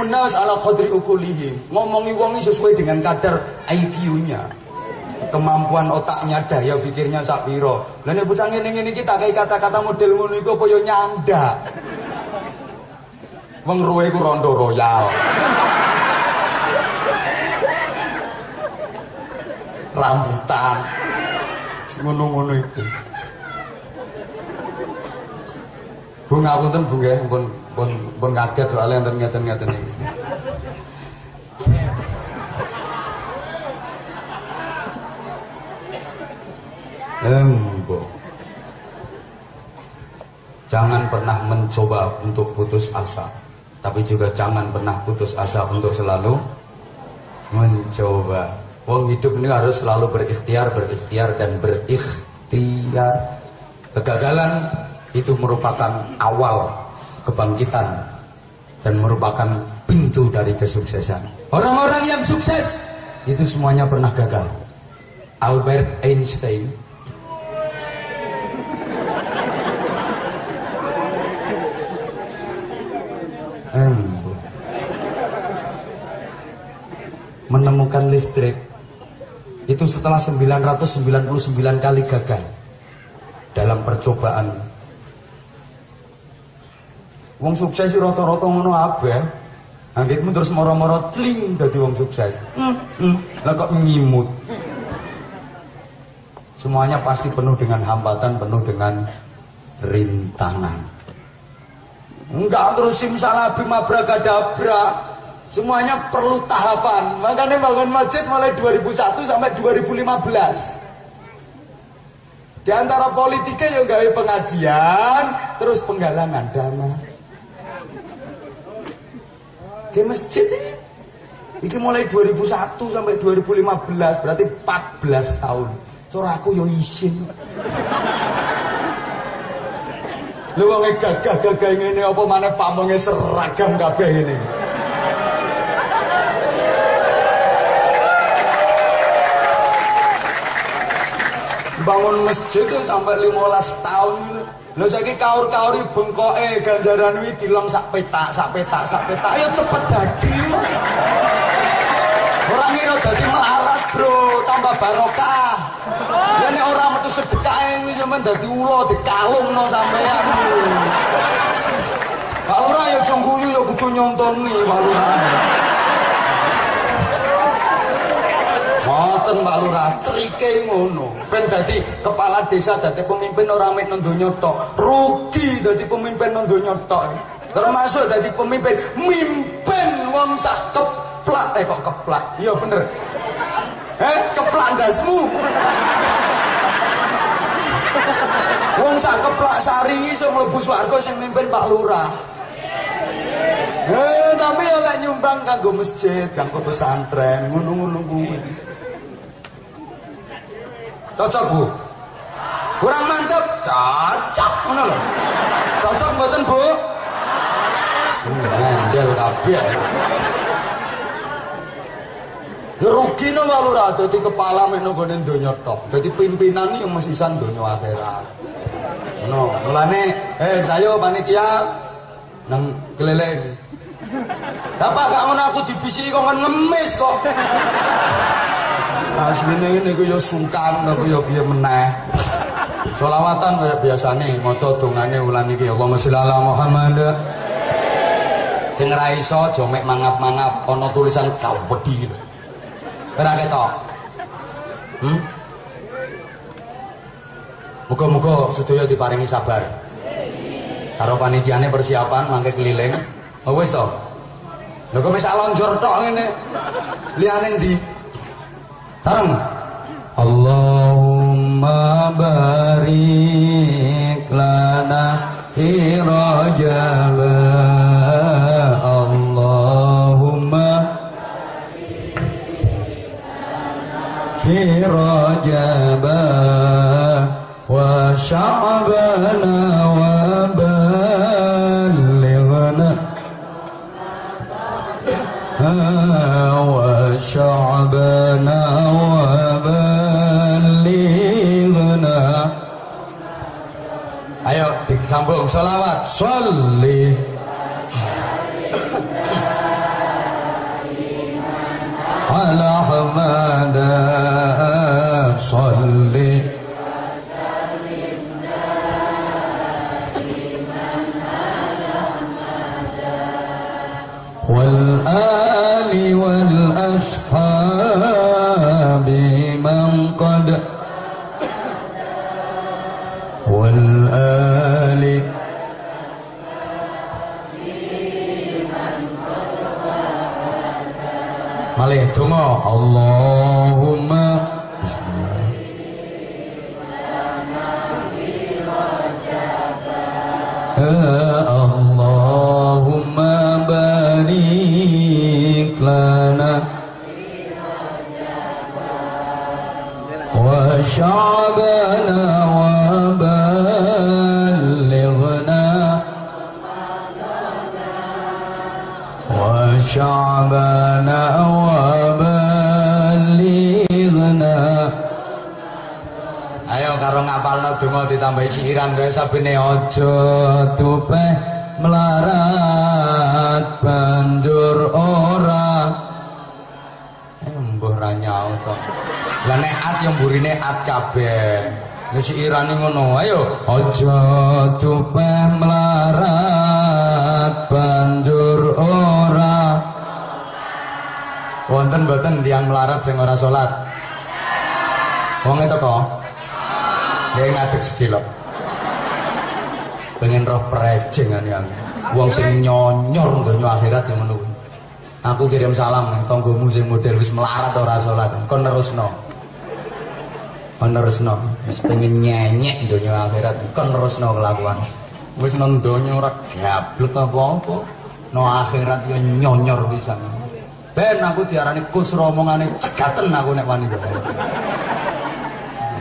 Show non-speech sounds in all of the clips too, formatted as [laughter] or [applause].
Kalimun nas ala qadri ukulihim. Ngomongi wong sesuai dengan kadar IQ-nya. Kemampuan otaknya, daya pikirnya sak piro. Lah nek bocah ngene ngene iki tak kata-kata model ngono iku apa yo nyanda. Wong ruwe iku rondo royal. Rambutan. Ngono-ngono iku. Bung ngapunten Bung nggih, pun pun pun kaget soalnya enten ngeten-ngeten iki. Embo. Jangan pernah mencoba untuk putus asa. Tapi juga jangan pernah putus asa untuk selalu mencoba. Wong hidup ini harus selalu berikhtiar, berikhtiar dan berikhtiar. Kegagalan itu merupakan awal kebangkitan dan merupakan pintu dari kesuksesan. Orang-orang yang sukses itu semuanya pernah gagal. Albert Einstein Embo. menemukan listrik itu setelah 999 kali gagal dalam percobaan wong sukses rata-rata ngono abeh. Anggitmu terus moro-moro cling dadi wong sukses. Hmm, hmm. lah kok nyimut? Semuanya pasti penuh dengan hambatan penuh dengan rintangan. Enggak terus simsalabim abracadabra semuanya perlu tahapan. Makanya bangun masjid mulai 2001 sampai 2015 di antara politiknya yang gawe pengajian terus penggalangan dana ke masjid ini? Ini mulai 2001 sampai 2015 berarti 14 tahun. Cara aku yo isin lu wong gagah-gagah ngene apa maneh pamenge seragam kabeh ini bangun masjid tuh sampai 15 tahun Lho saiki kaur-kaur bengkoke ganjaran wi dilong sak petak, sak petak, sak petak. Ayo cepet dadi. Ora ngira dadi melarat, Bro, tambah barokah. Ya nek ora metu sedekah kuwi sampean dadi ula dikalungno sampean. Pak Lurah ya aja guyu ya kudu nyontoni Pak Lurah. Ngoten Pak Lurah, trike ngono. Ben dadi kepala desa dadi pemimpin ora mek nang donya tok. Rugi dadi pemimpin nang donya tok. Termasuk dadi pemimpin mimpin wong sak keplak eh kok keplak. Iya bener. Eh keplak ndasmu. Wong sak keplak sari iso mlebu swarga sing mimpin Pak Lurah. Eh, tapi lek nyumbang kanggo masjid, kanggo pesantren, ngono-ngono kuwi. Cocok, Bu? Kurang mantep? Cocok, ngono lho. Cocok mboten, Bu? Handel kabeh. Ya rugi no Pak Lurah dadi kepala gone donya tok. Dadi pimpinan iki mesti san donya akhirat. No, mulane eh saya panitia nang keliling. Bapak gak ngono aku dibisi kok ngemis kok. Asline ini ku yo sungkan aku yo piye meneh. Selawatan kaya biasane maca dongane wulan iki Allahumma sholli ala Muhammad. Sing ra iso aja mek mangap-mangap ana tulisan kawedi. Ora ketok. Hmm? Muga-muga sedaya diparingi sabar. Karo panitiane persiapan mangke keliling. Oh wis to. Lho kok lonjor tok ngene. Liyane ndi? Tareng. Allahumma barik lana fi. salawat Salli Ala hamada Salli والآن Malih donga. Allahumma Allahumma barik lana wa sya'bana wa ditambahi siiran kaya sabene aja tupeh melarat banjur ora Eh mbuh ra nyaut kok. Lah nek at yang burine at kabeh. Wis irane ngono. Ayo aja tupeh melarat banjur ora. Wonten mboten tiang melarat sing ora salat? Wong itu kok. Ya ngadeg sedilok. Pengen roh prejengan yang wong sing nyonyor donya akhirat yang kuwi. Aku kirim salam nang tanggomu sing model wis melarat ora salat. Kon nerusno. Kon nerusno. Wis pengen nyenyek donya akhirat, kon nerusno kelakuan. Wis nang donya ora gablek apa-apa. No akhirat yo nyonyor pisan. Ben aku diarani kusra omongane cegaten aku nek wani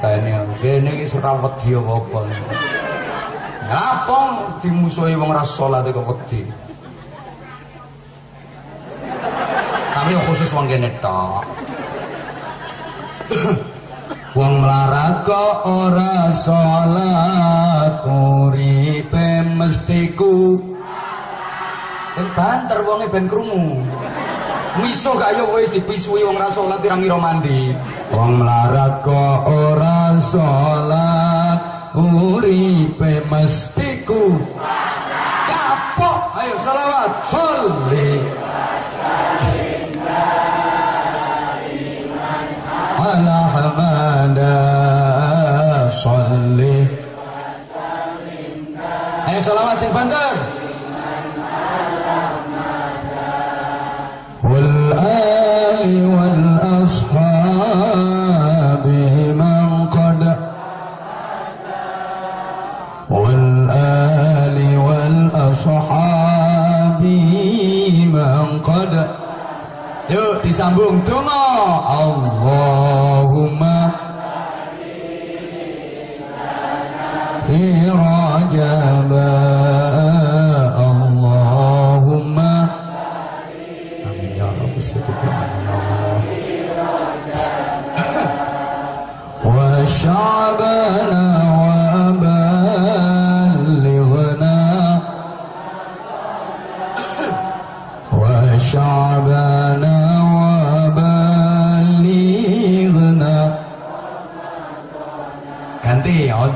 Tani aku kene iki ora wedi apa-apa. Ngapa dimusuhi wong ra salat kok wedi? Tapi khusus wong kene tok. [coughs] Wong melarat kok ora salat uripe mesti ku Sing banter wonge ben krungu. Misuh gak yo wis dipisuhi wong ra salat ora ngira mandi. Wong melarat kok ora salat uripe mesti ku kapok. Ayo salawat. Sholli ala hamada sholli Ayo salawat sing banter. qada yuk disambung. Donga Allahumma. Hirajaba Allahumma. Amin ya Allah istiqamah ya Allah. Wa sya'bana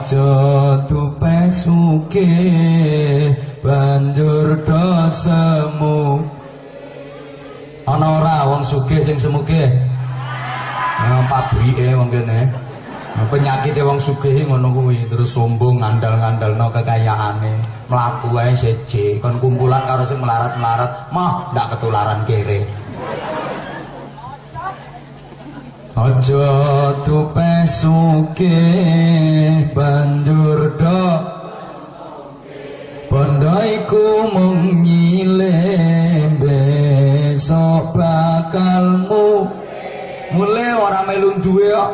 aja tupe suke banjur dosemu ana ora wong sugih sing semuge? Nah, pabrike wong kene. Nah, penyakit wong sugih ngono kuwi terus sombong ngandal-ngandalno kekayaane mlaku ae seje kon kumpulan karo sing melarat-melarat mah ndak ketularan kere Aja tupe suke banjur do Bondo iku mung nyile besok bakalmu. Mule ora melu duwe kok.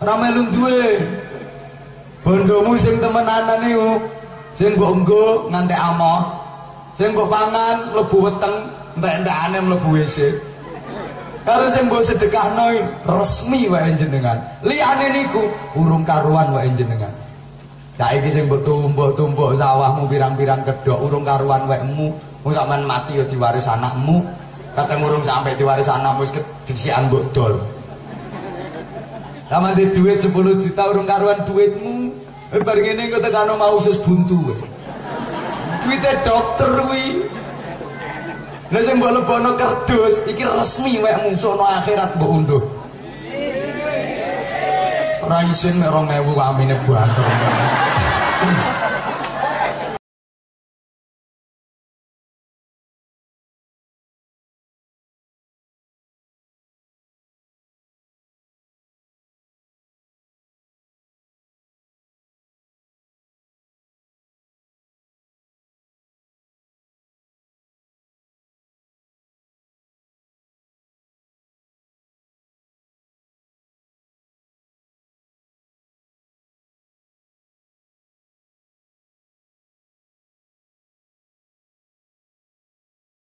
Ora melu duwe. Bondomu sing temenanan iku sing mbok nggo ngantek amoh sing mbok pangan mlebu weteng entek-entekane mlebu WC karo sing mbok sedekahno resmi wae jenengan liyane niku urung karuan wae jenengan Saiki sing mbok tumpuk-tumpuk sawahmu pirang-pirang kedok urung karuan wekmu mung sampean mati ya diwaris anakmu kadang urung sampai diwaris anakmu wis kedisian mbok dol Sama di duit 10 juta urung karuan duitmu. Eh bar ngene engko tekano mau usus buntu. Duite dokter kuwi. Lah sing mbok lebokno kerdus iki resmi wek mungsuhno akhirat mbok unduh. Ora isin mek 2000 amine banter.